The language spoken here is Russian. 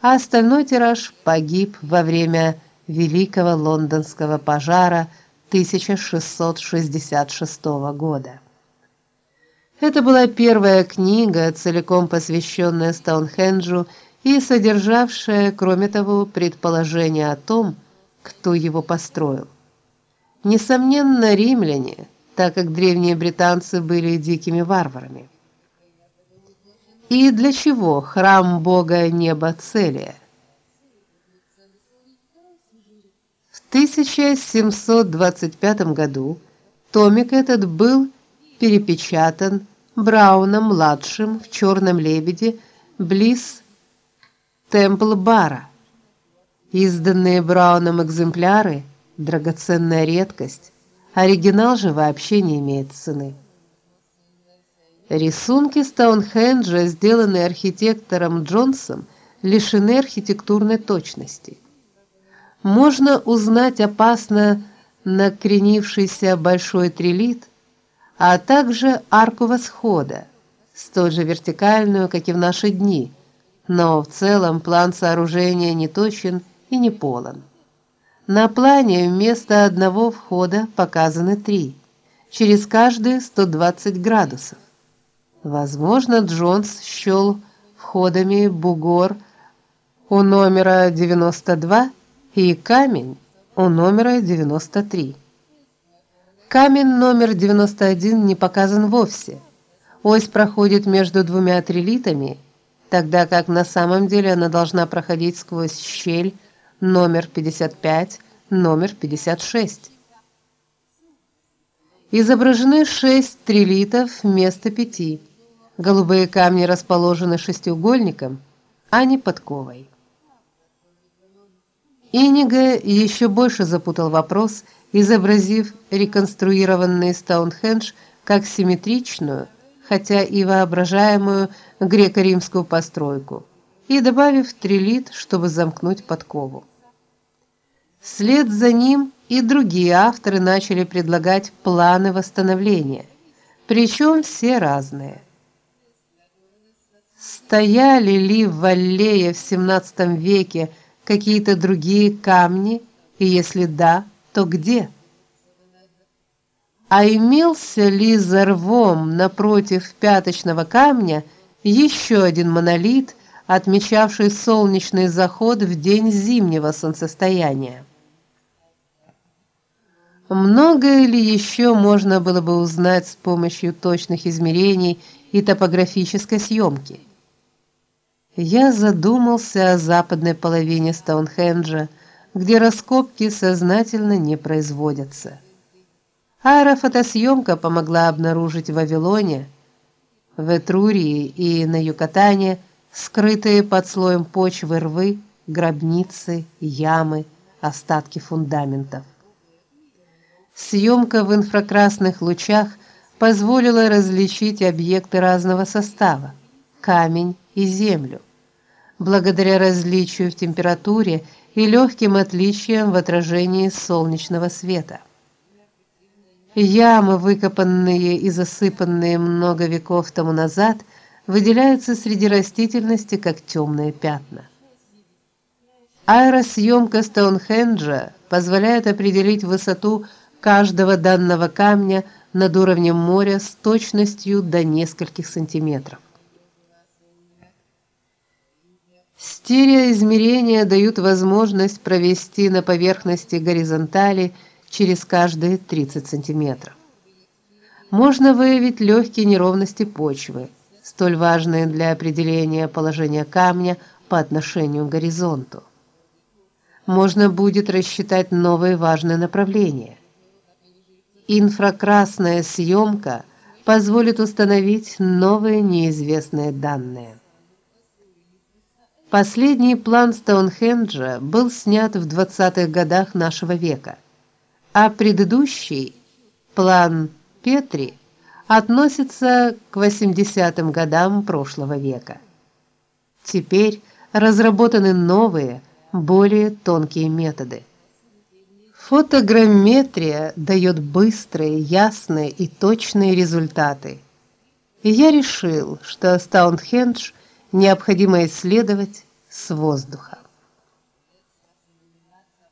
а остальной тираж погиб во время Великого лондонского пожара 1666 года. Это была первая книга, целиком посвященная Стоунхенджу и содержавшая, кроме того, предположение о том, кто его построил. Несомненно, римляне, так как древние британцы были дикими варварами. И для чего храм бога неба Целия? В 1725 году томик этот был перепечатан Брауном младшим в Черном лебеде близ Темпл-бара. Изданные Брауном экземпляры драгоценная редкость. Оригинал же вообще не имеет цены. Рисунки Стоунхенджа, сделанные архитектором Джонсом, лишены архитектурной точности. Можно узнать опасно накренившийся большой трилит, а также арку восхода, столь же вертикальную, как и в наши дни, но в целом план сооружения не точен и не полон. На плане вместо одного входа показаны три, через каждые 120 градусов. Возможно, Джонс счел входами бугор у номера 92 и камень у номера 93. Камень номер 91 не показан вовсе. Ось проходит между двумя трилитами, тогда как на самом деле она должна проходить сквозь щель номер 55, номер 56. Изображены шесть трилитов вместо пяти. Голубые камни расположены шестиугольником, а не подковой. Инига еще больше запутал вопрос, изобразив реконструированный Стоунхендж как симметричную, хотя и воображаемую греко-римскую постройку, и добавив трилит, чтобы замкнуть подкову. Вслед за ним и другие авторы начали предлагать планы восстановления, причем все разные. Стояли ли в Валлее в XVII веке какие-то другие камни, и если да, то где? А имелся ли за рвом напротив пяточного камня еще один монолит, отмечавший солнечный заход в день зимнего солнцестояния? Многое ли еще можно было бы узнать с помощью точных измерений и топографической съемки? Я задумался о западной половине Стоунхенджа, где раскопки сознательно не производятся. Аэрофотосъемка помогла обнаружить в Вавилоне, в Этрурии и на Юкатане скрытые под слоем почвы рвы, гробницы, ямы, остатки фундаментов. Съемка в инфракрасных лучах позволила различить объекты разного состава: камень и землю благодаря различию в температуре и легким отличиям в отражении солнечного света. Ямы, выкопанные и засыпанные много веков тому назад, выделяются среди растительности как темные пятна. Аэросъемка Стоунхенджа позволяет определить высоту каждого данного камня над уровнем моря с точностью до нескольких сантиметров. Стереоизмерения дают возможность провести на поверхности горизонтали через каждые 30 сантиметров. Можно выявить легкие неровности почвы, столь важные для определения положения камня по отношению к горизонту. Можно будет рассчитать новые важные направления. Инфракрасная съемка позволит установить новые неизвестные данные. Последний план Стоунхенджа был снят в 20-х годах нашего века, а предыдущий план Петри относится к 80-м годам прошлого века. Теперь разработаны новые, более тонкие методы. Фотограмметрия дает быстрые, ясные и точные результаты. И я решил, что Стоунхендж необходимо исследовать с воздуха.